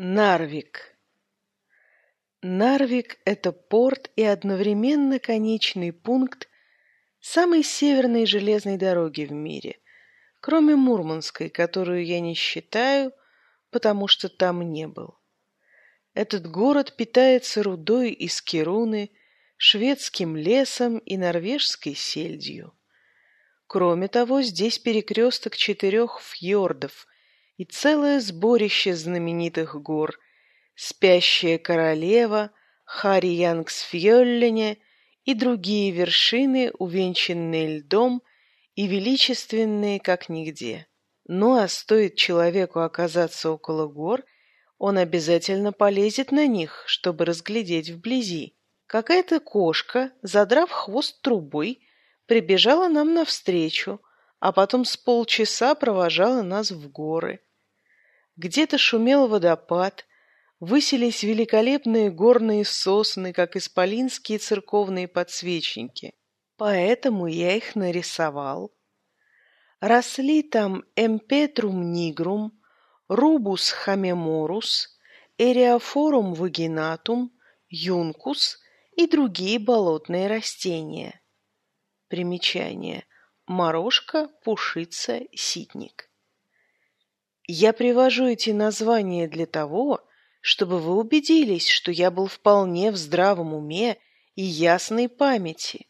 Нарвик. Нарвик – это порт и одновременно конечный пункт самой северной железной дороги в мире, кроме Мурманской, которую я не считаю, потому что там не был. Этот город питается рудой из Кируны, шведским лесом и норвежской сельдью. Кроме того, здесь перекресток четырех фьордов – и целое сборище знаменитых гор «Спящая королева», «Хари Янгсфьоллене» и другие вершины, увенчанные льдом и величественные как нигде. Ну а стоит человеку оказаться около гор, он обязательно полезет на них, чтобы разглядеть вблизи. Какая-то кошка, задрав хвост трубой, прибежала нам навстречу, а потом с полчаса провожала нас в горы. Где-то шумел водопад, высились великолепные горные сосны, как исполинские церковные подсвечники. Поэтому я их нарисовал. Росли там эмпетрум нигрум, рубус хамеморус, эриофорум вагинатум, юнкус и другие болотные растения. Примечание. Морожка, пушица, ситник. Я привожу эти названия для того, чтобы вы убедились, что я был вполне в здравом уме и ясной памяти.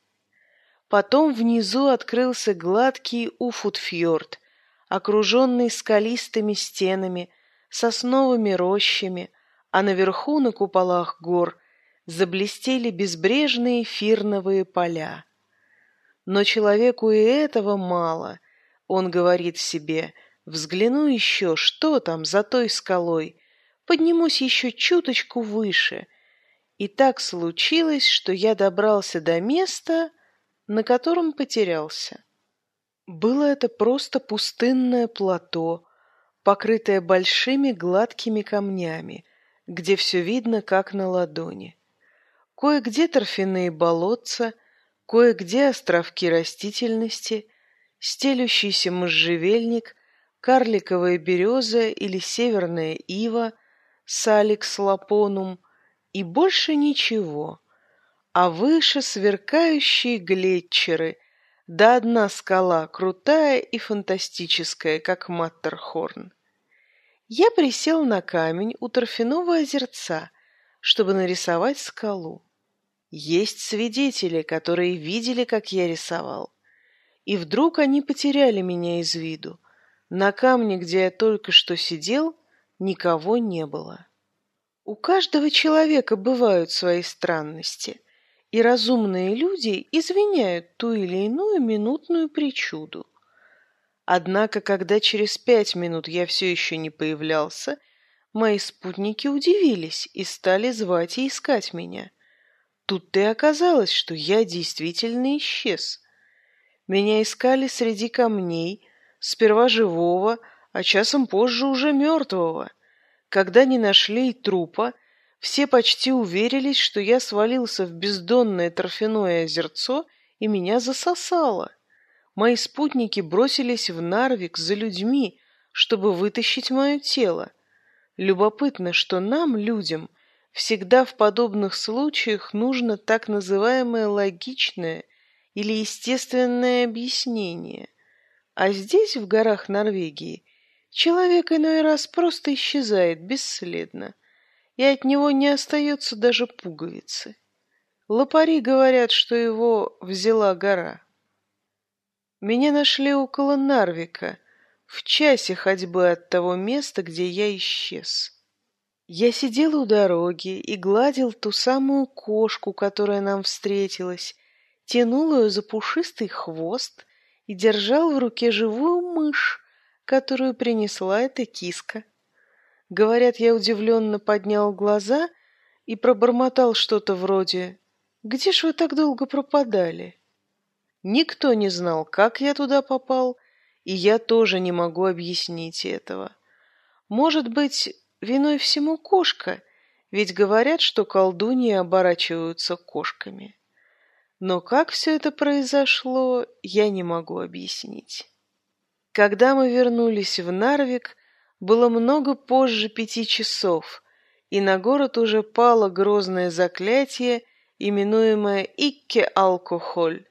Потом внизу открылся гладкий Уфутфьорд, окруженный скалистыми стенами, сосновыми рощами, а наверху на куполах гор заблестели безбрежные фирновые поля. Но человеку и этого мало. Он говорит себе – Взгляну еще, что там за той скалой. Поднимусь еще чуточку выше. И так случилось, что я добрался до места, на котором потерялся. Было это просто пустынное плато, покрытое большими гладкими камнями, где все видно, как на ладони. Кое-где торфяные болотца, кое-где островки растительности, стелющийся можжевельник карликовая береза или северная ива, саликс лапонум и больше ничего, а выше сверкающие глетчеры, да одна скала, крутая и фантастическая, как Маттерхорн. Я присел на камень у торфяного озерца, чтобы нарисовать скалу. Есть свидетели, которые видели, как я рисовал. И вдруг они потеряли меня из виду — на камне, где я только что сидел, никого не было. У каждого человека бывают свои странности, и разумные люди извиняют ту или иную минутную причуду. Однако, когда через пять минут я все еще не появлялся, мои спутники удивились и стали звать и искать меня. Тут-то и оказалось, что я действительно исчез. Меня искали среди камней, сперва живого, а часом позже уже мертвого. Когда не нашли и трупа, все почти уверились, что я свалился в бездонное торфяное озерцо и меня засосало. Мои спутники бросились в Нарвик за людьми, чтобы вытащить мое тело. Любопытно, что нам, людям, всегда в подобных случаях нужно так называемое логичное или естественное объяснение – а здесь, в горах Норвегии, человек иной раз просто исчезает бесследно, и от него не остается даже пуговицы. Лопари говорят, что его взяла гора. Меня нашли около Нарвика, в часе ходьбы от того места, где я исчез. Я сидел у дороги и гладил ту самую кошку, которая нам встретилась, тянул ее за пушистый хвост и держал в руке живую мышь, которую принесла эта киска. Говорят, я удивленно поднял глаза и пробормотал что-то вроде «Где ж вы так долго пропадали?» Никто не знал, как я туда попал, и я тоже не могу объяснить этого. Может быть, виной всему кошка, ведь говорят, что колдуньи оборачиваются кошками. Но как все это произошло, я не могу объяснить. Когда мы вернулись в Нарвик, было много позже пяти часов, и на город уже пало грозное заклятие, именуемое «Икке-алкохоль»,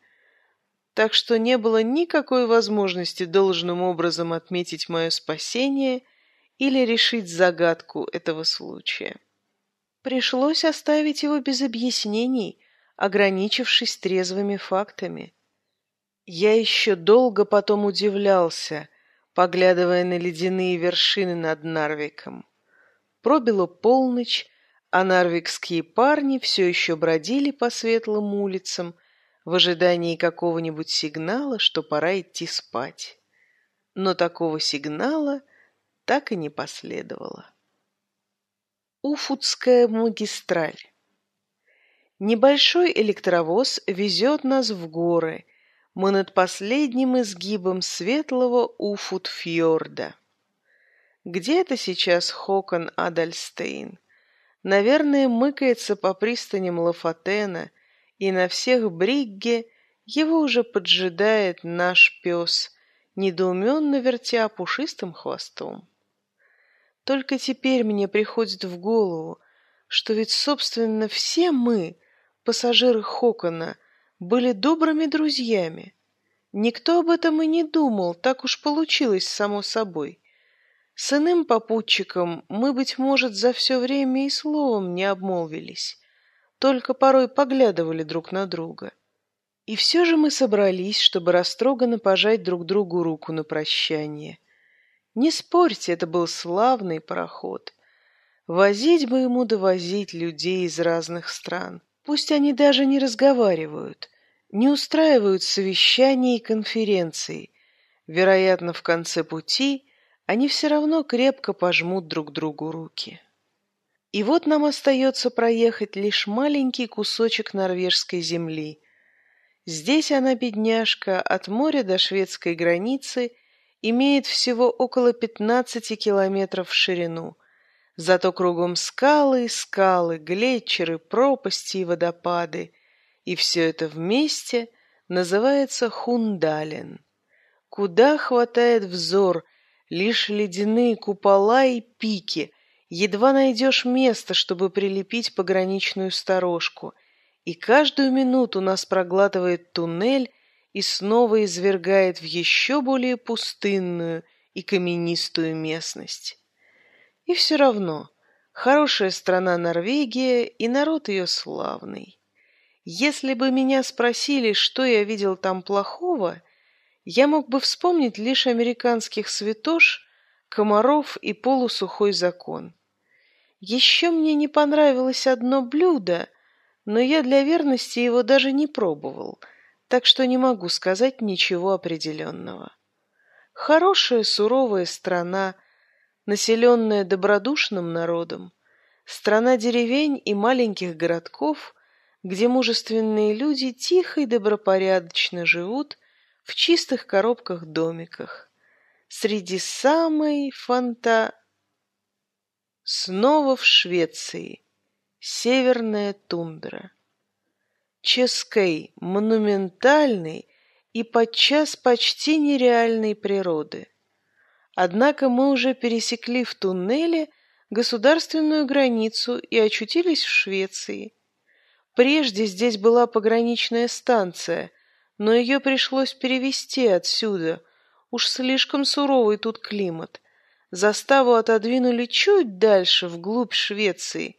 так что не было никакой возможности должным образом отметить мое спасение или решить загадку этого случая. Пришлось оставить его без объяснений, ограничившись трезвыми фактами. Я еще долго потом удивлялся, поглядывая на ледяные вершины над Нарвиком. Пробила полночь, а нарвикские парни все еще бродили по светлым улицам в ожидании какого-нибудь сигнала, что пора идти спать. Но такого сигнала так и не последовало. Уфутская магистраль Небольшой электровоз везет нас в горы. Мы над последним изгибом светлого Уфут-фьорда. Где это сейчас Хокон Адальстейн? Наверное, мыкается по пристаням Лафатена, и на всех Бригге его уже поджидает наш пес, недоуменно вертя пушистым хвостом. Только теперь мне приходит в голову, что ведь, собственно, все мы, пассажиры Хокона, были добрыми друзьями. Никто об этом и не думал, так уж получилось само собой. С иным попутчиком мы, быть может, за все время и словом не обмолвились, только порой поглядывали друг на друга. И все же мы собрались, чтобы растроганно пожать друг другу руку на прощание. Не спорьте, это был славный пароход. Возить бы ему довозить людей из разных стран. Пусть они даже не разговаривают, не устраивают совещаний и конференций. Вероятно, в конце пути они все равно крепко пожмут друг другу руки. И вот нам остается проехать лишь маленький кусочек норвежской земли. Здесь она, бедняжка, от моря до шведской границы имеет всего около 15 километров в ширину – Зато кругом скалы, скалы, глетчеры, пропасти и водопады. И все это вместе называется Хундален. Куда хватает взор, лишь ледяные купола и пики. Едва найдешь место, чтобы прилепить пограничную сторожку. И каждую минуту нас проглатывает туннель и снова извергает в еще более пустынную и каменистую местность. И все равно, хорошая страна Норвегия, и народ ее славный. Если бы меня спросили, что я видел там плохого, я мог бы вспомнить лишь американских святош, комаров и полусухой закон. Еще мне не понравилось одно блюдо, но я для верности его даже не пробовал, так что не могу сказать ничего определенного. Хорошая суровая страна – населенная добродушным народом, страна деревень и маленьких городков, где мужественные люди тихо и добропорядочно живут в чистых коробках-домиках, среди самой фанта... Снова в Швеции. Северная тундра. Ческой, монументальной и подчас почти нереальной природы – Однако мы уже пересекли в туннеле государственную границу и очутились в Швеции. Прежде здесь была пограничная станция, но ее пришлось перевести отсюда. Уж слишком суровый тут климат. Заставу отодвинули чуть дальше, вглубь Швеции,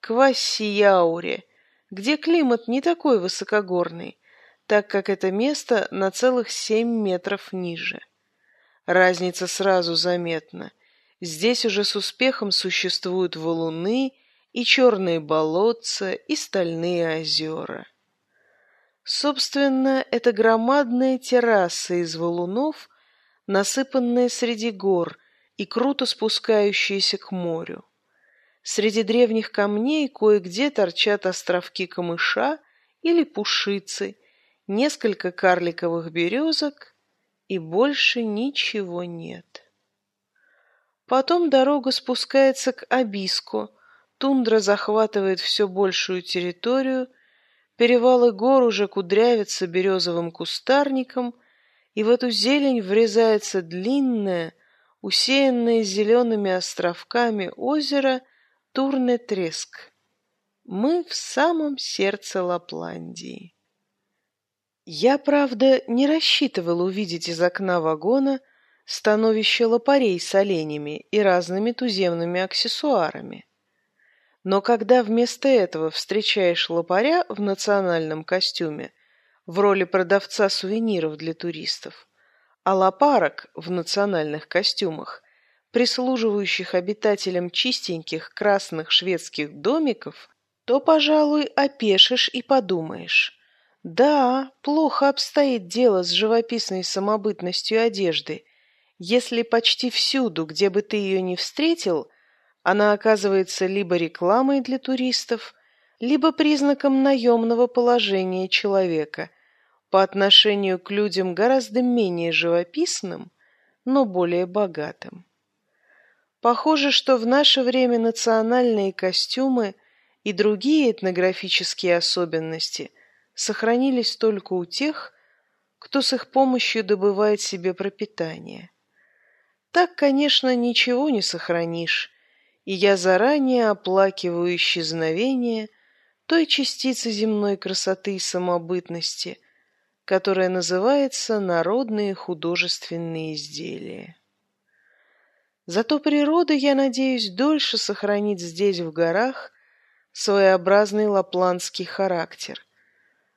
к Вассияуре, где климат не такой высокогорный, так как это место на целых семь метров ниже. Разница сразу заметна. Здесь уже с успехом существуют валуны и черные болотца и стальные озера. Собственно, это громадная терраса из валунов, насыпанная среди гор и круто спускающаяся к морю. Среди древних камней кое-где торчат островки камыша или пушицы, несколько карликовых березок и больше ничего нет. Потом дорога спускается к Абиску, тундра захватывает все большую территорию, перевалы гор уже кудрявятся березовым кустарником, и в эту зелень врезается длинная, усеянное зелеными островками озеро Турне-Треск. Мы в самом сердце Лапландии. Я, правда, не рассчитывал увидеть из окна вагона становище лопарей с оленями и разными туземными аксессуарами. Но когда вместо этого встречаешь лопаря в национальном костюме в роли продавца сувениров для туристов, а лопарок в национальных костюмах, прислуживающих обитателям чистеньких красных шведских домиков, то, пожалуй, опешишь и подумаешь. Да, плохо обстоит дело с живописной самобытностью одежды, если почти всюду, где бы ты ее ни встретил, она оказывается либо рекламой для туристов, либо признаком наемного положения человека по отношению к людям гораздо менее живописным, но более богатым. Похоже, что в наше время национальные костюмы и другие этнографические особенности сохранились только у тех, кто с их помощью добывает себе пропитание. Так, конечно, ничего не сохранишь, и я заранее оплакиваю исчезновение той частицы земной красоты и самобытности, которая называется народные художественные изделия. Зато природа, я надеюсь, дольше сохранит здесь, в горах, своеобразный лапландский характер.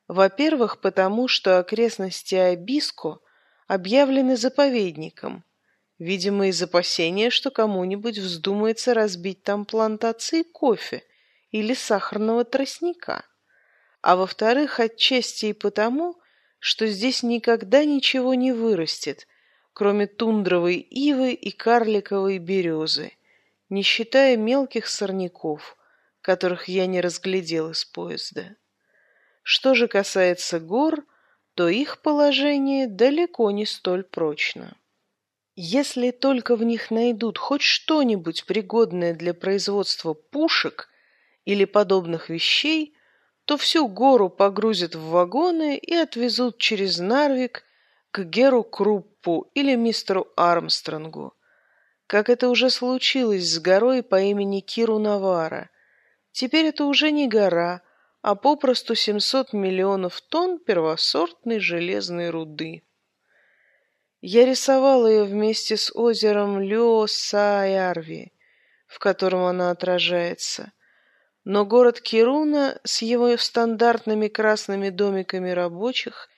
Во-первых, потому что окрестности Абиско объявлены заповедником, Видимо, из опасения, что кому-нибудь вздумается разбить там плантации кофе или сахарного тростника. А во-вторых, отчасти и потому, что здесь никогда ничего не вырастет, кроме тундровой ивы и карликовой березы, не считая мелких сорняков, которых я не разглядел из поезда. Что же касается гор, то их положение далеко не столь прочно. Если только в них найдут хоть что-нибудь пригодное для производства пушек или подобных вещей, то всю гору погрузят в вагоны и отвезут через Нарвик к Геру Круппу или мистеру Армстронгу, как это уже случилось с горой по имени Киру Навара. Теперь это уже не гора, а попросту 700 миллионов тонн первосортной железной руды. Я рисовал ее вместе с озером Лё-Саярви, в котором она отражается. Но город Кируна с его стандартными красными домиками рабочих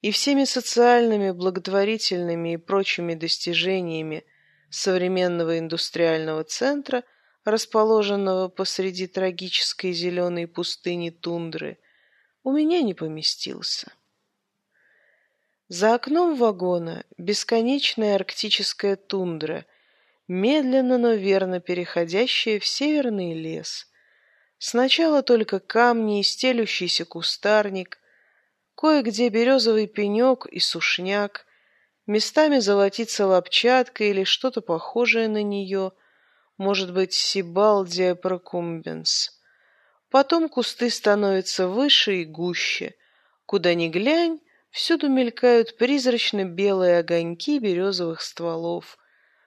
и всеми социальными, благотворительными и прочими достижениями современного индустриального центра, расположенного посреди трагической зеленой пустыни тундры, у меня не поместился. За окном вагона бесконечная арктическая тундра, медленно, но верно переходящая в северный лес. Сначала только камни и стелющийся кустарник, кое-где березовый пенек и сушняк, местами золотится лапчатка или что-то похожее на нее, может быть, сибалдия прокумбенс. Потом кусты становятся выше и гуще. Куда ни глянь, Всюду мелькают призрачно-белые огоньки березовых стволов,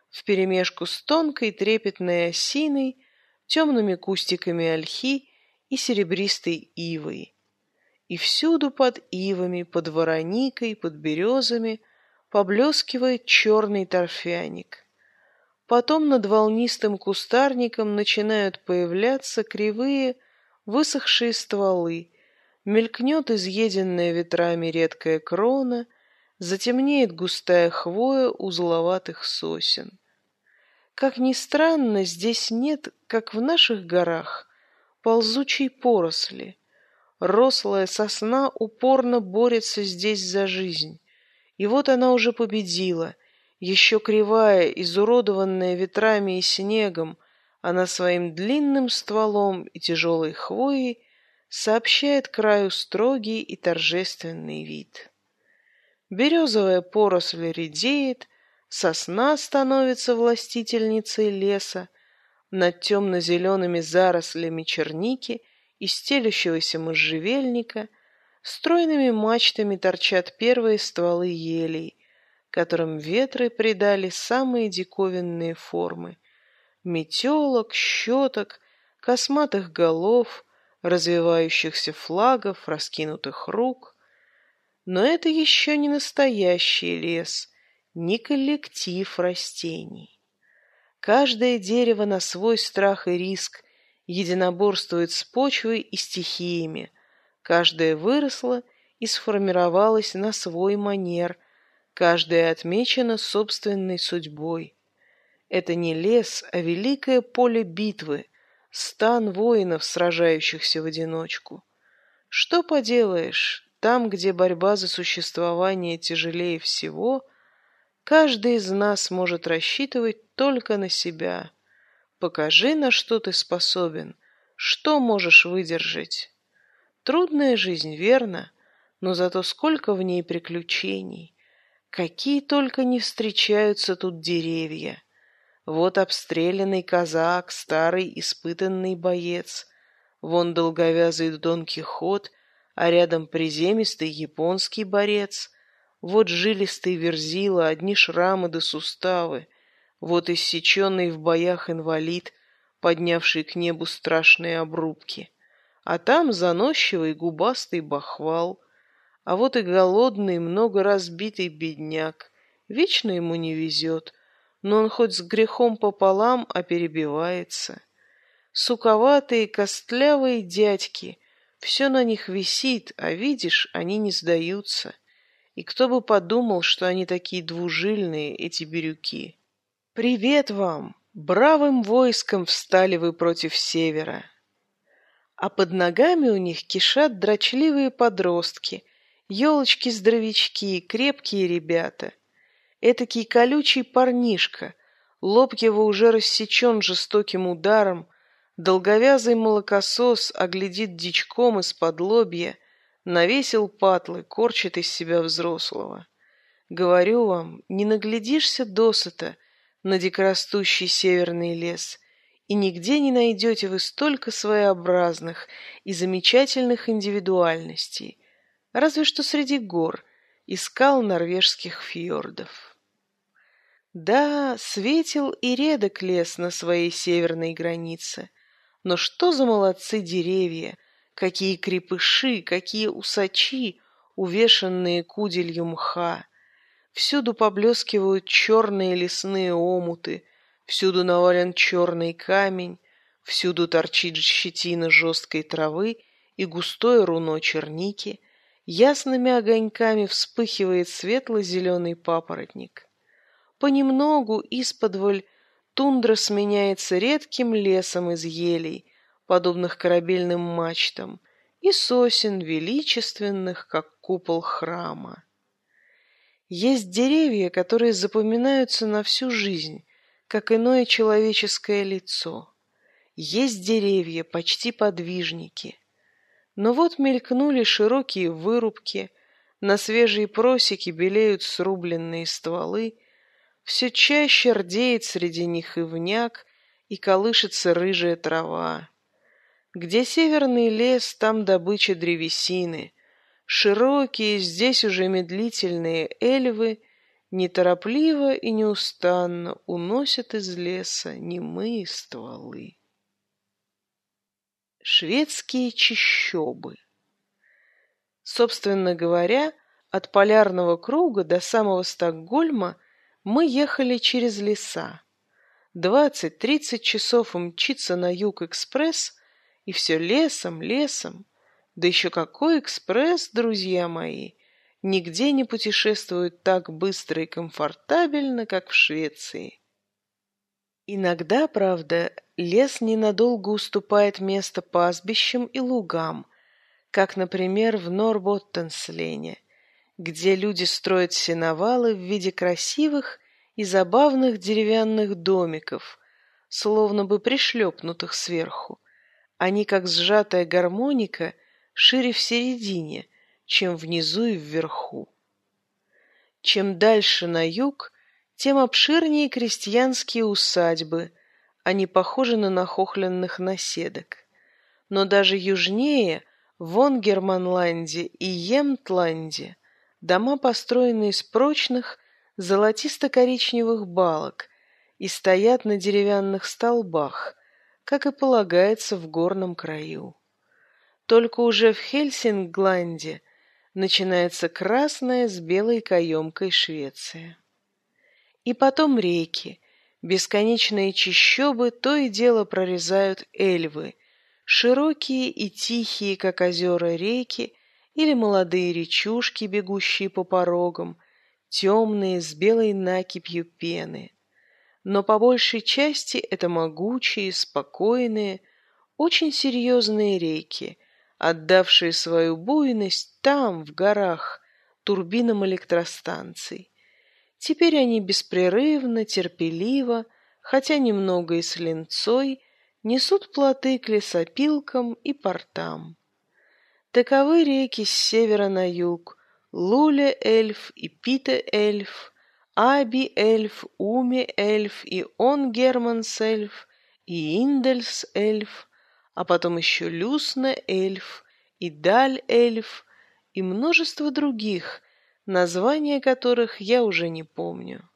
вперемешку с тонкой трепетной осиной, темными кустиками ольхи и серебристой ивой. И всюду под ивами, под вороникой, под березами поблескивает черный торфяник. Потом над волнистым кустарником начинают появляться кривые, высохшие стволы, мелькнет изъеденная ветрами редкая крона, затемнеет густая хвоя узловатых сосен. Как ни странно, здесь нет, как в наших горах, ползучей поросли. Рослая сосна упорно борется здесь за жизнь. И вот она уже победила. Еще кривая, изуродованная ветрами и снегом, она своим длинным стволом и тяжелой хвоей сообщает краю строгий и торжественный вид. Березовая поросль редеет, сосна становится властительницей леса, над темно-зелеными зарослями черники и стелющегося можжевельника стройными мачтами торчат первые стволы елей, которым ветры придали самые диковинные формы. Метелок, щеток, косматых голов, развивающихся флагов, раскинутых рук. Но это еще не настоящий лес, не коллектив растений. Каждое дерево на свой страх и риск единоборствует с почвой и стихиями. Каждое выросло и сформировалось на свой манер, каждое отмечено собственной судьбой. Это не лес, а великое поле битвы, стан воинов, сражающихся в одиночку. Что поделаешь, там, где борьба за существование тяжелее всего, каждый из нас может рассчитывать только на себя. Покажи, на что ты способен, что можешь выдержать. Трудная жизнь, верно, но зато сколько в ней приключений. Какие только не встречаются тут деревья. Вот обстрелянный казак, старый испытанный боец. Вон долговязый Дон Кихот, а рядом приземистый японский борец. Вот жилистый верзила, одни шрамы да суставы. Вот иссеченный в боях инвалид, поднявший к небу страшные обрубки. А там заносчивый губастый бахвал. А вот и голодный, много разбитый бедняк. Вечно ему не везет, но он хоть с грехом пополам, а перебивается. Суковатые, костлявые дядьки, все на них висит, а видишь, они не сдаются. И кто бы подумал, что они такие двужильные, эти бирюки. «Привет вам! Бравым войском встали вы против севера!» А под ногами у них кишат дрочливые подростки, елочки-здоровячки, крепкие ребята. Этакий колючий парнишка, лоб его уже рассечен жестоким ударом, долговязый молокосос оглядит дичком из-под лобья, навесил патлы, корчит из себя взрослого. Говорю вам, не наглядишься досыта — на дикорастущий северный лес, и нигде не найдете вы столько своеобразных и замечательных индивидуальностей, разве что среди гор и скал норвежских фьордов. Да, светил и редок лес на своей северной границе, но что за молодцы деревья, какие крепыши, какие усачи, увешанные куделью мха, Всюду поблескивают черные лесные омуты, всюду навален черный камень, всюду торчит щетина жесткой травы и густое руно черники, ясными огоньками вспыхивает светло-зеленый папоротник. Понемногу исподволь тундра сменяется редким лесом из елей, подобных корабельным мачтам, и сосен величественных, как купол храма. Есть деревья, которые запоминаются на всю жизнь, как иное человеческое лицо. Есть деревья, почти подвижники. Но вот мелькнули широкие вырубки, на свежие просеки белеют срубленные стволы, все чаще рдеет среди них ивняк и колышется рыжая трава. Где северный лес, там добыча древесины — Широкие, здесь уже медлительные эльвы неторопливо и неустанно уносят из леса немые стволы. Шведские чащобы Собственно говоря, от полярного круга до самого Стокгольма мы ехали через леса. Двадцать-тридцать часов мчится на юг экспресс, и все лесом, лесом. Да еще какой экспресс, друзья мои! Нигде не путешествуют так быстро и комфортабельно, как в Швеции. Иногда, правда, лес ненадолго уступает место пастбищам и лугам, как, например, в Норботтенслене, где люди строят сеновалы в виде красивых и забавных деревянных домиков, словно бы пришлепнутых сверху. Они, как сжатая гармоника, шире в середине, чем внизу и вверху. Чем дальше на юг, тем обширнее крестьянские усадьбы, они похожи на нахохленных наседок. Но даже южнее, в Онгерманланде и Емтланде, дома построены из прочных, золотисто-коричневых балок и стоят на деревянных столбах, как и полагается в горном краю. Только уже в Хельсингланде начинается красная с белой каемкой Швеция. И потом реки, бесконечные чащобы то и дело прорезают эльвы, широкие и тихие, как озера реки, или молодые речушки, бегущие по порогам, темные, с белой накипью пены. Но по большей части это могучие, спокойные, очень серьезные реки, отдавшие свою буйность там, в горах, турбинам электростанций. Теперь они беспрерывно, терпеливо, хотя немного и с линцой, несут плоты к лесопилкам и портам. Таковы реки с севера на юг, Луле-эльф и Пите-эльф, Аби-эльф, Уми-эльф и Он-германс-эльф и Индельс-эльф, а потом еще Люсна-эльф и Даль-эльф и множество других, названия которых я уже не помню.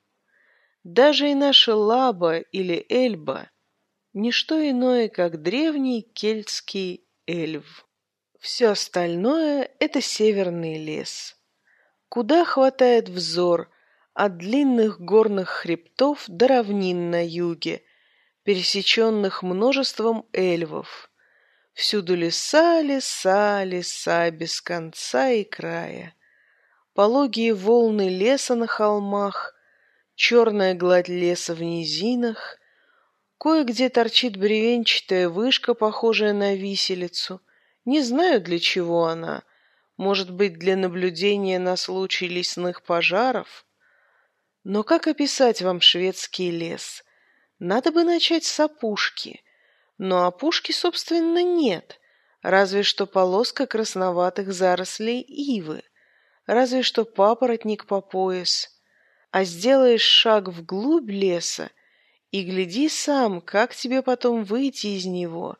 Даже и наша Лаба или Эльба – ничто иное, как древний кельтский эльф. Все остальное – это северный лес. Куда хватает взор от длинных горных хребтов до равнин на юге, пересеченных множеством эльвов. Всюду леса, леса, леса без конца и края. Пологие волны леса на холмах, черная гладь леса в низинах, кое-где торчит бревенчатая вышка, похожая на виселицу. Не знаю, для чего она. Может быть, для наблюдения на случай лесных пожаров? Но как описать вам шведский лес? Надо бы начать с опушки. Но опушки, собственно, нет, разве что полоска красноватых зарослей ивы, разве что папоротник по пояс. А сделаешь шаг вглубь леса, и гляди сам, как тебе потом выйти из него,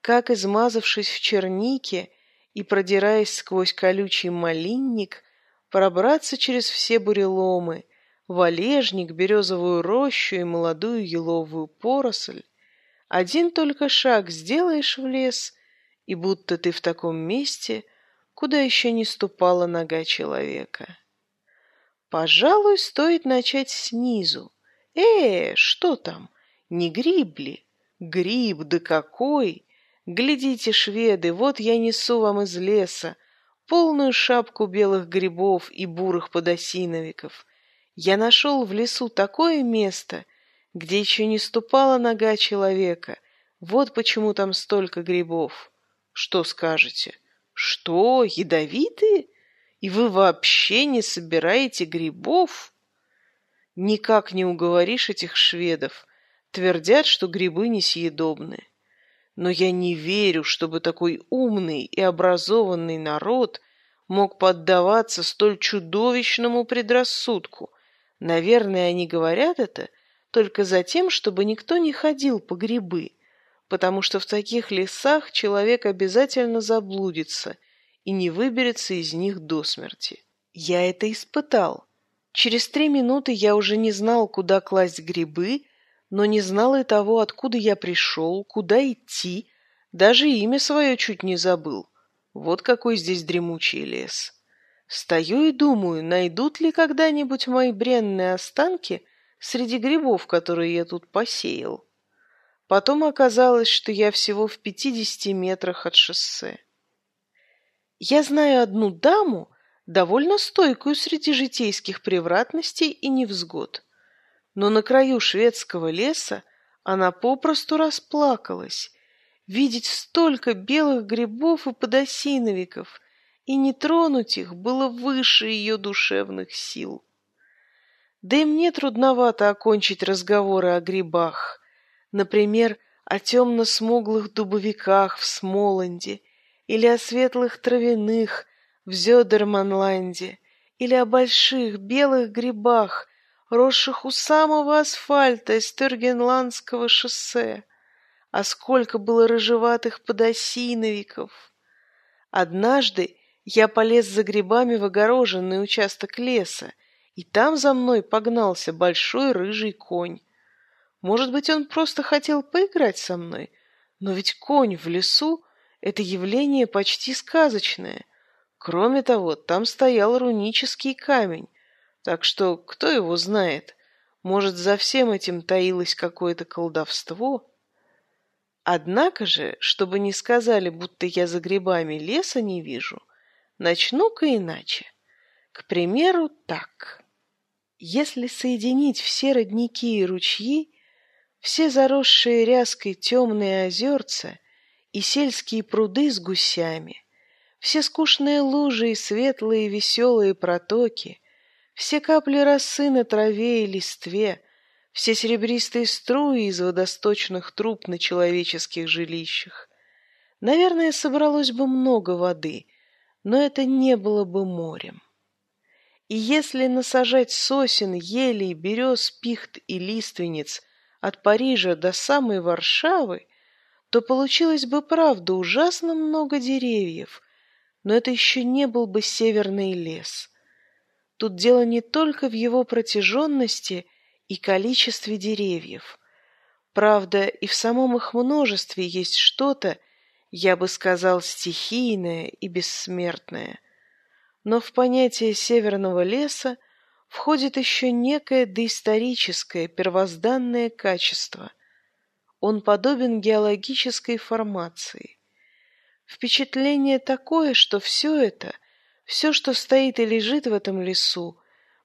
как, измазавшись в чернике и продираясь сквозь колючий малинник, пробраться через все буреломы, валежник, березовую рощу и молодую еловую поросль, один только шаг сделаешь в лес, и будто ты в таком месте, куда еще не ступала нога человека. Пожалуй, стоит начать снизу. Э, что там? Не гриб? Гриб, да какой! Глядите, шведы, вот я несу вам из леса полную шапку белых грибов и бурых подосиновиков. Я нашел в лесу такое место — где еще не ступала нога человека. Вот почему там столько грибов. Что скажете? Что, ядовитые? И вы вообще не собираете грибов? Никак не уговоришь этих шведов. Твердят, что грибы несъедобны. Но я не верю, чтобы такой умный и образованный народ мог поддаваться столь чудовищному предрассудку. Наверное, они говорят это, только за тем, чтобы никто не ходил по грибы, потому что в таких лесах человек обязательно заблудится и не выберется из них до смерти. Я это испытал. Через три минуты я уже не знал, куда класть грибы, но не знал и того, откуда я пришел, куда идти, даже имя свое чуть не забыл. Вот какой здесь дремучий лес. Стою и думаю, найдут ли когда-нибудь мои бренные останки – среди грибов, которые я тут посеял. Потом оказалось, что я всего в пятидесяти метрах от шоссе. Я знаю одну даму, довольно стойкую среди житейских превратностей и невзгод. Но на краю шведского леса она попросту расплакалась. Видеть столько белых грибов и подосиновиков и не тронуть их было выше ее душевных сил. Да и мне трудновато окончить разговоры о грибах. Например, о темно-смуглых дубовиках в Смоланде или о светлых травяных в Зёдерманланде или о больших белых грибах, росших у самого асфальта Стергенландского шоссе. А сколько было рыжеватых подосиновиков! Однажды я полез за грибами в огороженный участок леса и там за мной погнался большой рыжий конь. Может быть, он просто хотел поиграть со мной, но ведь конь в лесу — это явление почти сказочное. Кроме того, там стоял рунический камень, так что кто его знает, может, за всем этим таилось какое-то колдовство? Однако же, чтобы не сказали, будто я за грибами леса не вижу, начну-ка иначе. К примеру, так. Если соединить все родники и ручьи, все заросшие ряской темные озерца и сельские пруды с гусями, все скучные лужи и светлые веселые протоки, все капли росы на траве и листве, все серебристые струи из водосточных труб на человеческих жилищах. Наверное, собралось бы много воды, но это не было бы морем. И если насажать сосен, елей, берез, пихт и лиственниц от Парижа до самой Варшавы, то получилось бы, правда, ужасно много деревьев, но это еще не был бы северный лес. Тут дело не только в его протяженности и количестве деревьев. Правда, и в самом их множестве есть что-то, я бы сказал, стихийное и бессмертное – но в понятие северного леса входит еще некое доисторическое первозданное качество. Он подобен геологической формации. Впечатление такое, что все это, все, что стоит и лежит в этом лесу,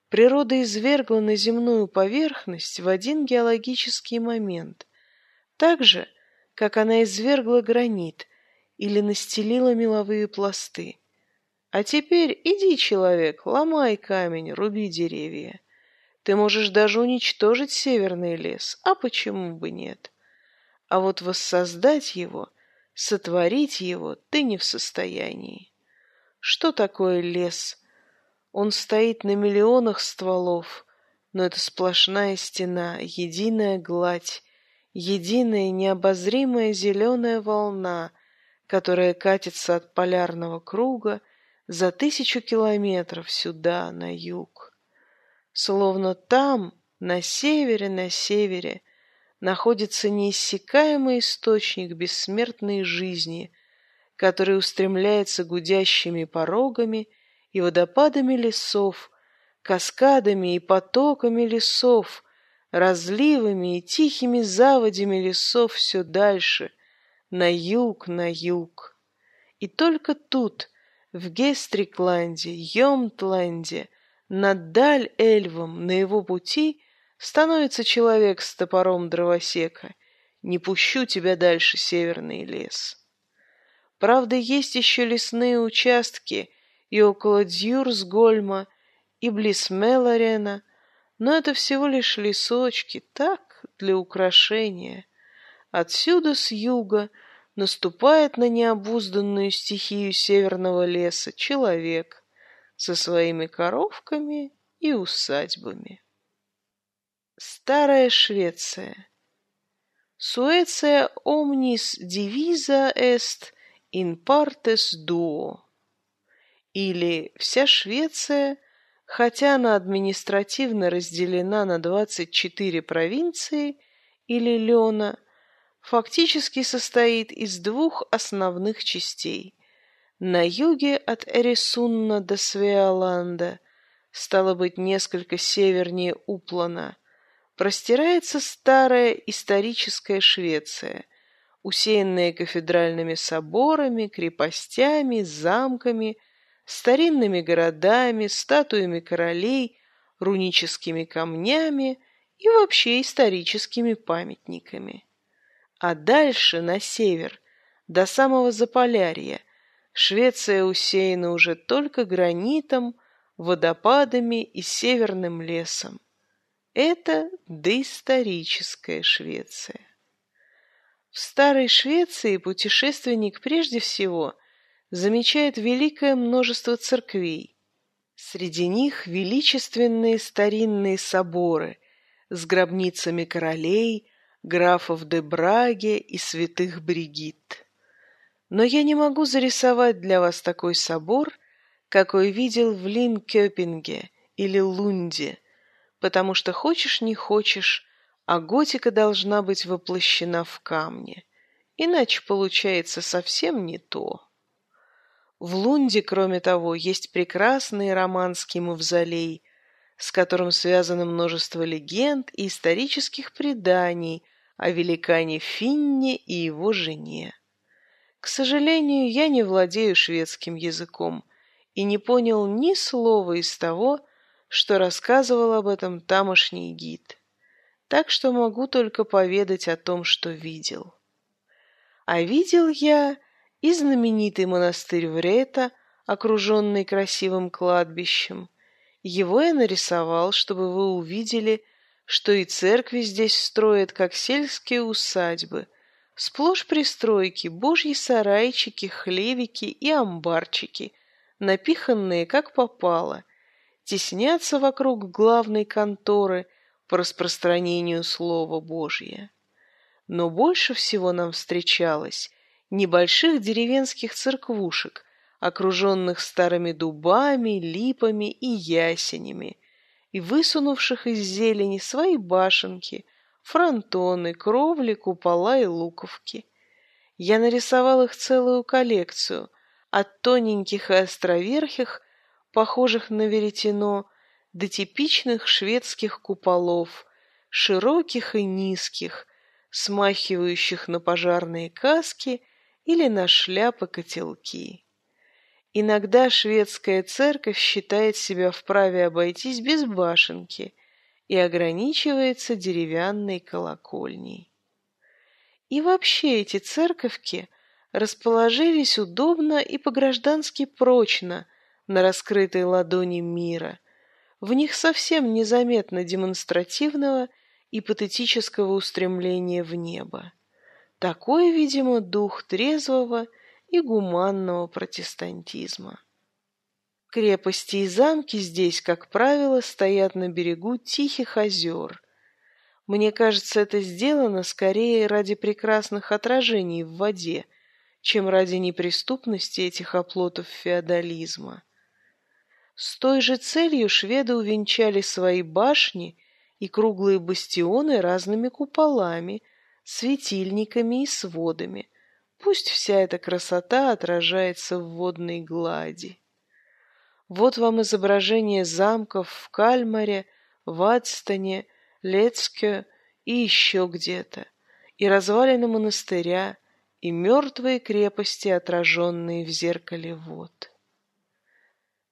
природа извергла на земную поверхность в один геологический момент, так же, как она извергла гранит или настелила меловые пласты. А теперь иди, человек, ломай камень, руби деревья. Ты можешь даже уничтожить северный лес, а почему бы нет? А вот воссоздать его, сотворить его ты не в состоянии. Что такое лес? Он стоит на миллионах стволов, но это сплошная стена, единая гладь, единая необозримая зеленая волна, которая катится от полярного круга за тысячу километров сюда, на юг. Словно там, на севере, на севере, находится неиссякаемый источник бессмертной жизни, который устремляется гудящими порогами и водопадами лесов, каскадами и потоками лесов, разливами и тихими заводями лесов все дальше, на юг, на юг. И только тут, в Гестрикланде, Йомтленде, над Даль-Эльвом на его пути становится человек с топором дровосека. Не пущу тебя дальше, северный лес. Правда, есть еще лесные участки и около Дьюрсгольма, и близ Мелорена, но это всего лишь лесочки, так, для украшения. Отсюда, с юга, наступает на необузданную стихию северного леса человек со своими коровками и усадьбами. Старая Швеция. Суэция omnis divisa est in partes duo. Или вся Швеция, хотя она административно разделена на 24 провинции или лена – фактически состоит из двух основных частей. На юге от Эрисунна до Свеоланда, стало быть, несколько севернее Уплана, простирается старая историческая Швеция, усеянная кафедральными соборами, крепостями, замками, старинными городами, статуями королей, руническими камнями и вообще историческими памятниками. А дальше, на север, до самого Заполярья, Швеция усеяна уже только гранитом, водопадами и северным лесом. Это доисторическая Швеция. В старой Швеции путешественник прежде всего замечает великое множество церквей. Среди них величественные старинные соборы с гробницами королей, графов де Браге и святых Бригитт. Но я не могу зарисовать для вас такой собор, какой видел в Линкёпинге или Лунде, потому что хочешь не хочешь, а готика должна быть воплощена в камне, иначе получается совсем не то. В Лунде, кроме того, есть прекрасный романский мавзолей, с которым связано множество легенд и исторических преданий о великане Финне и его жене. К сожалению, я не владею шведским языком и не понял ни слова из того, что рассказывал об этом тамошний гид. Так что могу только поведать о том, что видел. А видел я и знаменитый монастырь Врета, окруженный красивым кладбищем. Его я нарисовал, чтобы вы увидели, что и церкви здесь строят, как сельские усадьбы, сплошь пристройки, божьи сарайчики, хлевики и амбарчики, напиханные как попало, теснятся вокруг главной конторы по распространению Слова Божьего. Но больше всего нам встречалось небольших деревенских церквушек, окруженных старыми дубами, липами и ясенями, и высунувших из зелени свои башенки, фронтоны, кровли, купола и луковки. Я нарисовал их целую коллекцию, от тоненьких и островерхих, похожих на веретено, до типичных шведских куполов, широких и низких, смахивающих на пожарные каски или на шляпы-котелки. Иногда шведская церковь считает себя вправе обойтись без башенки и ограничивается деревянной колокольней. И вообще эти церковки расположились удобно и по-граждански прочно на раскрытой ладони мира. В них совсем незаметно демонстративного и патетического устремления в небо. Такой, видимо, дух трезвого и гуманного протестантизма. Крепости и замки здесь, как правило, стоят на берегу тихих озер. Мне кажется, это сделано скорее ради прекрасных отражений в воде, чем ради неприступности этих оплотов феодализма. С той же целью шведы увенчали свои башни и круглые бастионы разными куполами, светильниками и сводами. Пусть вся эта красота отражается в водной глади. Вот вам изображение замков в Кальмаре, в Адстоне, Лецке и еще где-то, и развалины монастыря, и мертвые крепости, отраженные в зеркале вод.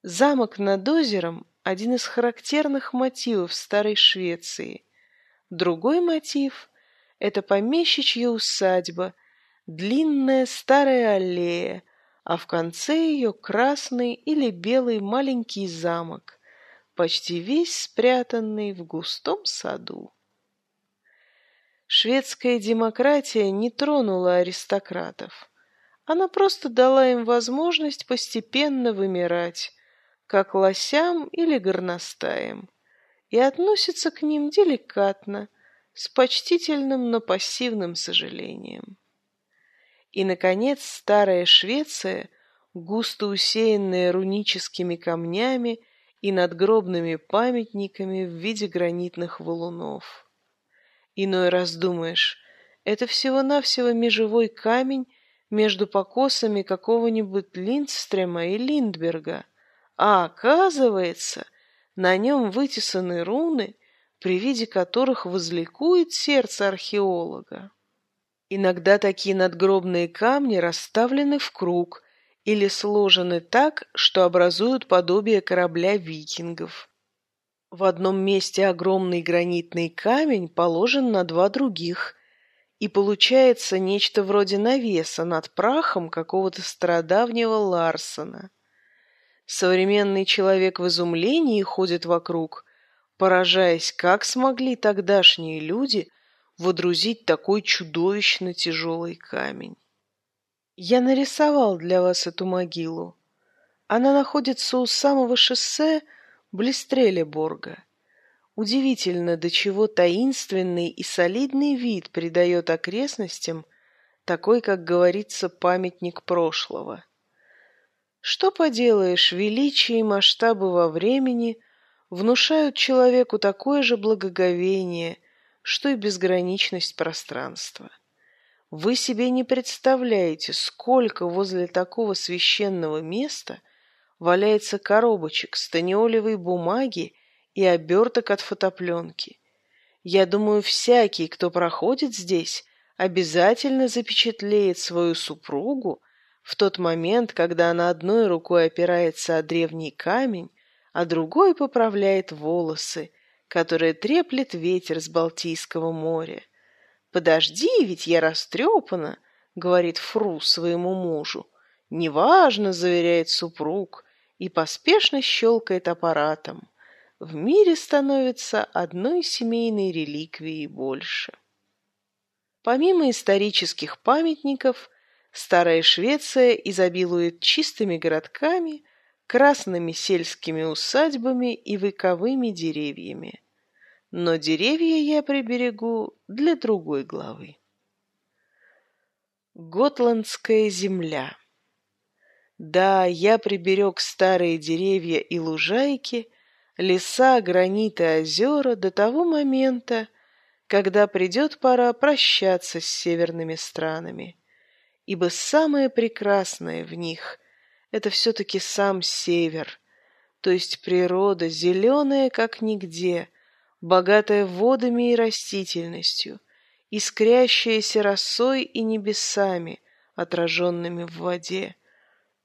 Замок над озером – один из характерных мотивов старой Швеции. Другой мотив это помещичья усадьба, длинная старая аллея, а в конце ее красный или белый маленький замок, почти весь спрятанный в густом саду. Шведская демократия не тронула аристократов. Она просто дала им возможность постепенно вымирать, как лосям или горностаям, и относится к ним деликатно – с почтительным, но пассивным сожалением. И, наконец, старая Швеция, густо усеянная руническими камнями и надгробными памятниками в виде гранитных валунов. Иной раз думаешь, это всего-навсего межевой камень между покосами какого-нибудь Линдстрема и Линдберга, а оказывается, на нем вытесаны руны, при виде которых возликует сердце археолога. Иногда такие надгробные камни расставлены в круг или сложены так, что образуют подобие корабля викингов. В одном месте огромный гранитный камень положен на два других, и получается нечто вроде навеса над прахом какого-то стародавнего Ларсона. Современный человек в изумлении ходит вокруг – поражаясь, как смогли тогдашние люди водрузить такой чудовищно тяжелый камень. Я нарисовал для вас эту могилу. Она находится у самого шоссе Блистрелеборга. Удивительно, до чего таинственный и солидный вид придает окрестностям такой, как говорится, памятник прошлого. Что поделаешь, величие и масштабы во времени – внушают человеку такое же благоговение, что и безграничность пространства. Вы себе не представляете, сколько возле такого священного места валяется коробочек станиолевой бумаги и оберток от фотопленки. Я думаю, всякий, кто проходит здесь, обязательно запечатлеет свою супругу в тот момент, когда она одной рукой опирается о древний камень, а другой поправляет волосы, которые треплет ветер с Балтийского моря. «Подожди, ведь я растрепана», — говорит Фру своему мужу. «Неважно», — заверяет супруг, и поспешно щелкает аппаратом. В мире становится одной семейной реликвией больше. Помимо исторических памятников, старая Швеция изобилует чистыми городками, красными сельскими усадьбами и вековыми деревьями. Но деревья я приберегу для другой главы. Готландская земля Да, я приберег старые деревья и лужайки, леса, граниты, озера до того момента, когда придет пора прощаться с северными странами, ибо самое прекрасное в них — это все-таки сам север, то есть природа, зеленая, как нигде — богатая водами и растительностью, искрящаяся росой и небесами, отраженными в воде,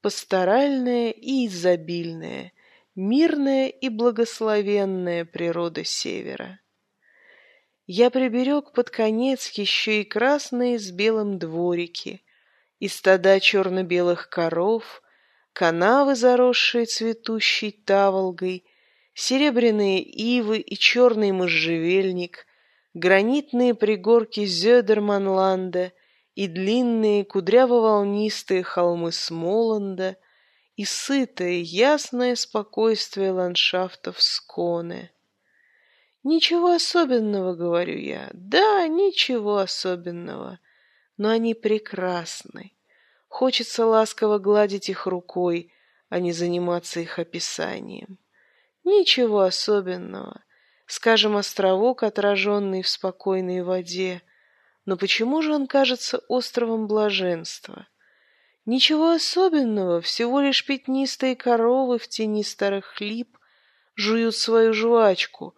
пасторальная и изобильная, мирная и благословенная природа севера. Я приберег под конец еще и красные с белым дворики, и стада черно-белых коров, канавы, заросшие цветущей таволгой, серебряные ивы и черный можжевельник, гранитные пригорки Зёдерманланда и длинные кудряво-волнистые холмы Смоланда и сытое, ясное спокойствие ландшафтов Сконе. Ничего особенного, говорю я. Да, ничего особенного. Но они прекрасны. Хочется ласково гладить их рукой, а не заниматься их описанием. Ничего особенного. Скажем, островок, отраженный в спокойной воде. Но почему же он кажется островом блаженства? Ничего особенного, всего лишь пятнистые коровы в тени старых лип жуют свою жвачку,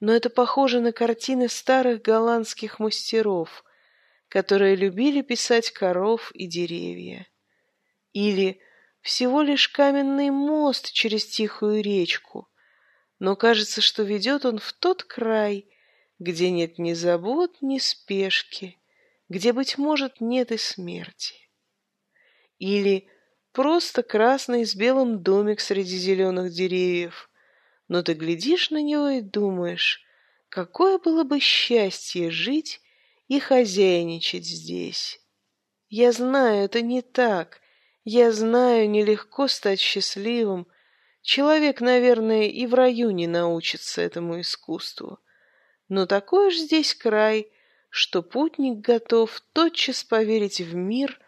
но это похоже на картины старых голландских мастеров, которые любили писать коров и деревья. Или всего лишь каменный мост через тихую речку, но кажется, что ведет он в тот край, где нет ни забот, ни спешки, где, быть может, нет и смерти. Или просто красный с белым домик среди зеленых деревьев, но ты глядишь на него и думаешь, какое было бы счастье жить и хозяйничать здесь. Я знаю, это не так. Я знаю, нелегко стать счастливым, Человек, наверное, и в раю не научится этому искусству. Но такой уж здесь край, что путник готов тотчас поверить в мир,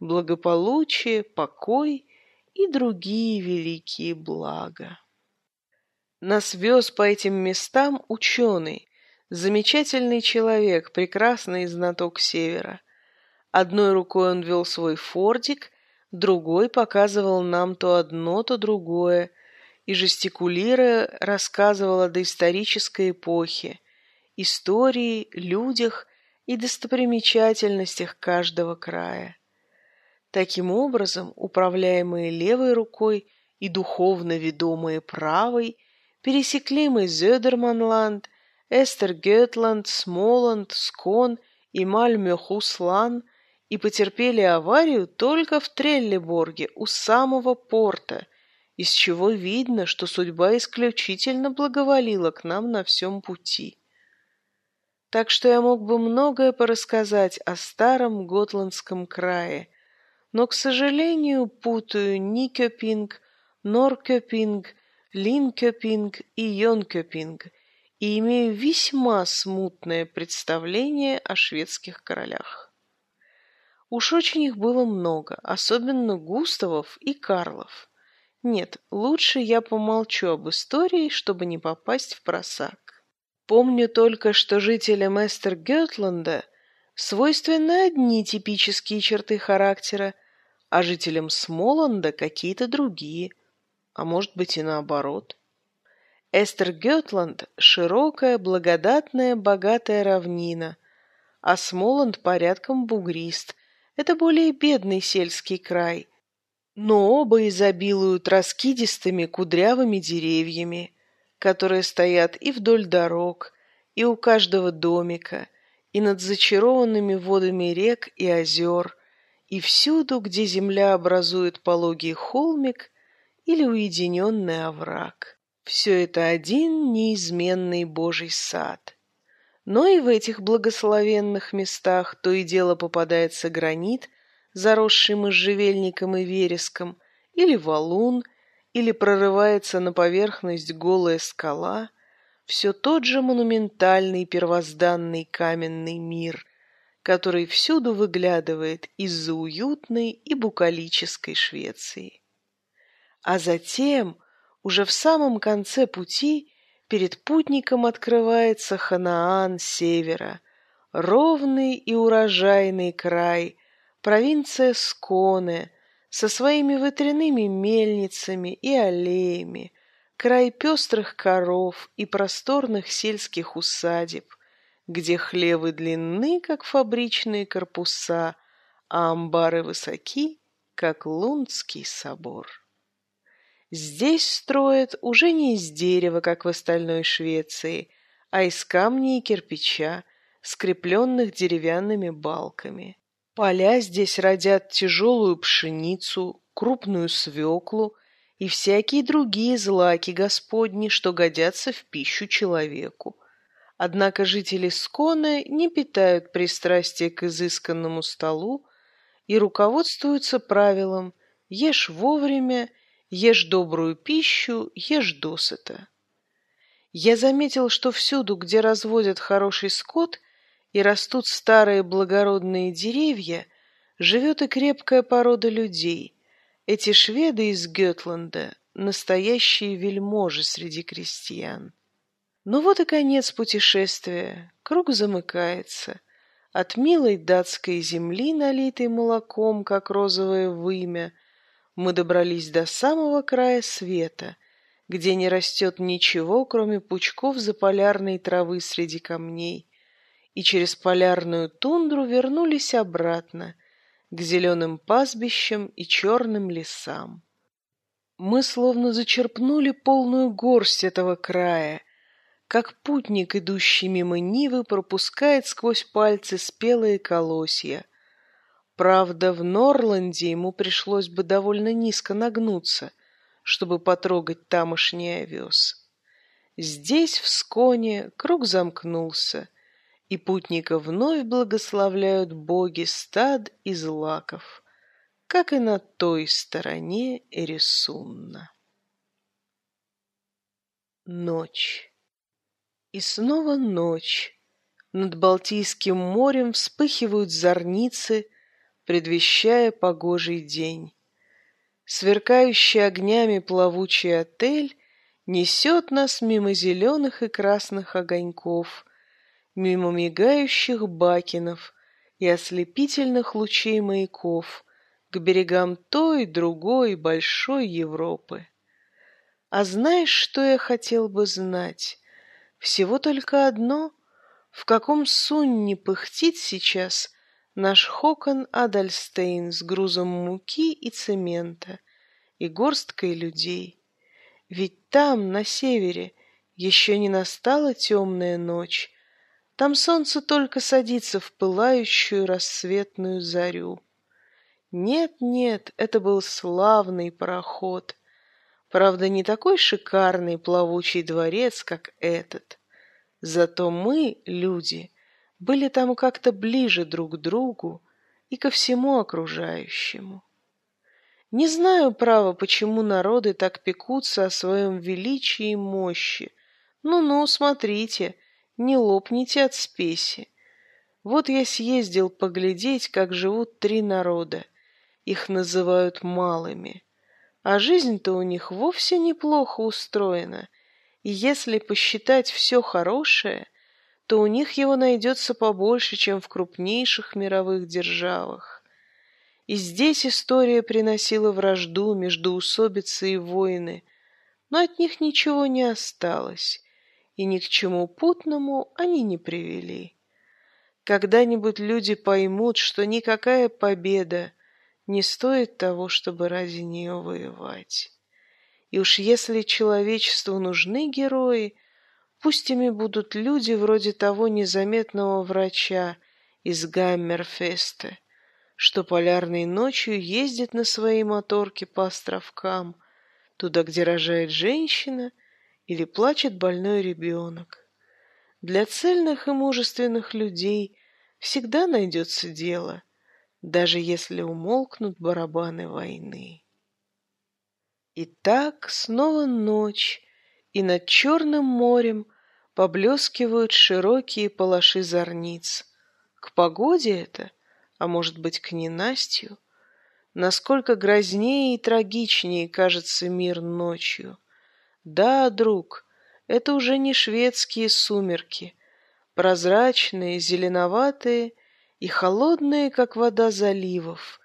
благополучие, покой и другие великие блага. Нас вез по этим местам ученый, замечательный человек, прекрасный знаток севера. Одной рукой он вел свой фордик, другой показывал нам то одно, то другое, и, жестикулируя, рассказывал о доисторической эпохе, истории, людях и достопримечательностях каждого края. Таким образом, управляемые левой рукой и духовно ведомые правой, пересекли мы Зёдерманланд, Эстергетланд, Смоланд, Скон и Мальмёхуслан и потерпели аварию только в Треллеборге у самого порта – из чего видно, что судьба исключительно благоволила к нам на всем пути. Так что я мог бы многое порассказать о старом Готландском крае, но, к сожалению, путаю Никёпинг, Норкёпинг, Линкёпинг и Йонкёпинг и имею весьма смутное представление о шведских королях. Уж очень их было много, особенно Густавов и Карлов. Нет, лучше я помолчу об истории, чтобы не попасть в просак. Помню только, что жителям Эстер Гётланда свойственны одни типические черты характера, а жителям Смоланда какие-то другие, а может быть и наоборот. Эстер Гётланд – широкая, благодатная, богатая равнина, а Смоланд порядком бугрист. Это более бедный сельский край – но оба изобилуют раскидистыми кудрявыми деревьями, которые стоят и вдоль дорог, и у каждого домика, и над зачарованными водами рек и озер, и всюду, где земля образует пологий холмик или уединенный овраг. Все это один неизменный Божий сад. Но и в этих благословенных местах то и дело попадается гранит заросший можжевельником и вереском, или валун, или прорывается на поверхность голая скала, все тот же монументальный первозданный каменный мир, который всюду выглядывает из-за уютной и букалической Швеции. А затем, уже в самом конце пути, перед путником открывается Ханаан севера, ровный и урожайный край – провинция Сконе со своими ветряными мельницами и аллеями, край пестрых коров и просторных сельских усадеб, где хлевы длинны, как фабричные корпуса, а амбары высоки, как Лундский собор. Здесь строят уже не из дерева, как в остальной Швеции, а из камня и кирпича, скрепленных деревянными балками. Поля здесь родят тяжелую пшеницу, крупную свеклу и всякие другие злаки Господни, что годятся в пищу человеку. Однако жители Сконы не питают пристрастия к изысканному столу и руководствуются правилом «ешь вовремя, ешь добрую пищу, ешь досыта». Я заметил, что всюду, где разводят хороший скот – и растут старые благородные деревья, живет и крепкая порода людей. Эти шведы из Гетланда — настоящие вельможи среди крестьян. Ну вот и конец путешествия. Круг замыкается. От милой датской земли, налитой молоком, как розовое вымя, мы добрались до самого края света, где не растет ничего, кроме пучков заполярной травы среди камней, и через полярную тундру вернулись обратно, к зеленым пастбищам и черным лесам. Мы словно зачерпнули полную горсть этого края, как путник, идущий мимо Нивы, пропускает сквозь пальцы спелые колосья. Правда, в Норланде ему пришлось бы довольно низко нагнуться, чтобы потрогать тамошний овес. Здесь, в Сконе, круг замкнулся — и путника вновь благословляют боги стад и злаков, как и на той стороне Эрисунна. Ночь. И снова ночь. Над Балтийским морем вспыхивают зорницы, предвещая погожий день. Сверкающий огнями плавучий отель несет нас мимо зеленых и красных огоньков, мимо мигающих бакенов и ослепительных лучей маяков к берегам той, другой, большой Европы. А знаешь, что я хотел бы знать? Всего только одно. В каком сунне пыхтит сейчас наш Хокон Адальстейн с грузом муки и цемента и горсткой людей? Ведь там, на севере, еще не настала темная ночь, там солнце только садится в пылающую рассветную зарю. Нет, нет, это был славный пароход. Правда, не такой шикарный плавучий дворец, как этот. Зато мы, люди, были там как-то ближе друг к другу и ко всему окружающему. Не знаю, право, почему народы так пекутся о своем величии и мощи. Ну-ну, смотрите — не лопните от спеси. Вот я съездил поглядеть, как живут три народа. Их называют малыми. А жизнь-то у них вовсе неплохо устроена, и если посчитать все хорошее, то у них его найдется побольше, чем в крупнейших мировых державах. И здесь история приносила вражду, междоусобицы и войны, но от них ничего не осталось, и ни к чему путному они не привели. Когда-нибудь люди поймут, что никакая победа не стоит того, чтобы ради нее воевать. И уж если человечеству нужны герои, пусть ими будут люди вроде того незаметного врача из Гаммерфеста, что полярной ночью ездит на своей моторке по островкам, туда, где рожает женщина или плачет больной ребенок. Для цельных и мужественных людей всегда найдется дело, даже если умолкнут барабаны войны. Итак, снова ночь, и над Черным морем поблескивают широкие палаши зорниц. К погоде это — а может быть, к ненастью? Насколько грознее и трагичнее кажется мир ночью. Да, друг, это уже не шведские сумерки, прозрачные, зеленоватые и холодные, как вода заливов,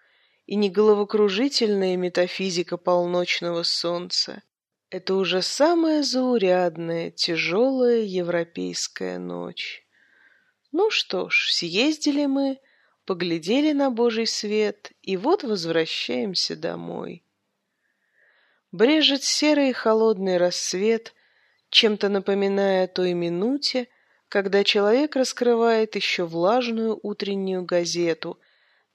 и не головокружительная метафизика полночного солнца. Это уже самая заурядная, тяжелая европейская ночь. Ну что ж, съездили мы, поглядели на Божий свет, и вот возвращаемся домой. Брежет серый и холодный рассвет, чем-то напоминая о той минуте, когда человек раскрывает еще влажную утреннюю газету,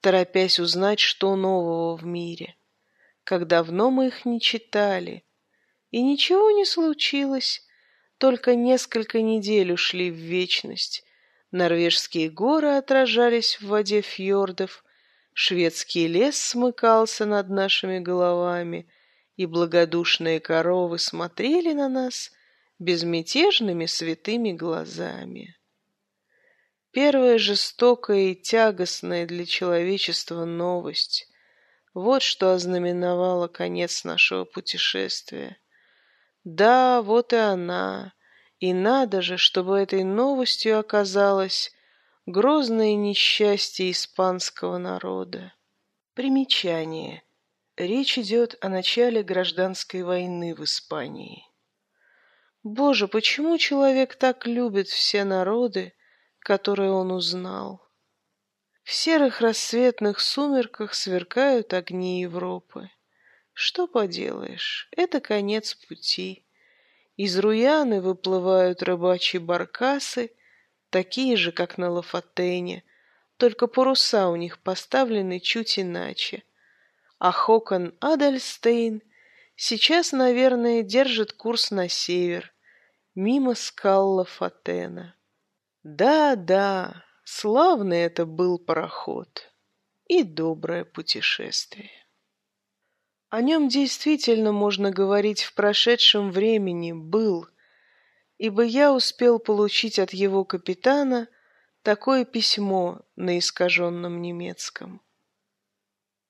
торопясь узнать, что нового в мире. Как давно мы их не читали. И ничего не случилось, только несколько недель ушли в вечность, Норвежские горы отражались в воде фьордов, шведский лес смыкался над нашими головами, и благодушные коровы смотрели на нас безмятежными святыми глазами. Первая жестокая и тягостная для человечества новость — вот что ознаменовало конец нашего путешествия. Да, вот и она, и надо же, чтобы этой новостью оказалось грозное несчастье испанского народа. Примечание. Речь идет о начале гражданской войны в Испании. Боже, почему человек так любит все народы, которые он узнал? В серых рассветных сумерках сверкают огни Европы. Что поделаешь, это конец пути. Из Руяны выплывают рыбачьи баркасы, такие же, как на Лафатене, только паруса у них поставлены чуть иначе. А Хокон Адальстейн сейчас, наверное, держит курс на север, мимо скал Лафатена. Да-да, славный это был пароход и доброе путешествие. О нем действительно можно говорить в прошедшем времени «был», ибо я успел получить от его капитана такое письмо на искаженном немецком.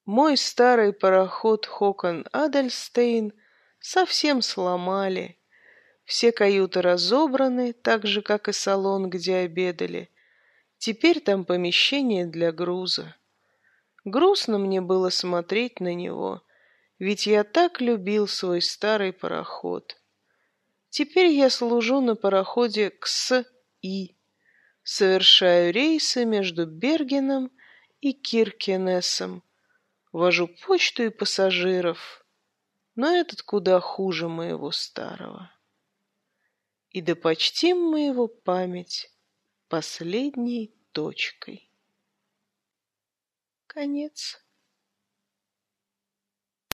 Мой старый пароход Хокон Адельстейн совсем сломали. Все каюты разобраны, так же, как и салон, где обедали. Теперь там помещение для груза. Грустно мне было смотреть на него — ведь я так любил свой старый пароход. Теперь я служу на пароходе КСИ, совершаю рейсы между Бергеном и Киркенесом, вожу почту и пассажиров, но этот куда хуже моего старого. И да почтим мы его память последней точкой. Конец.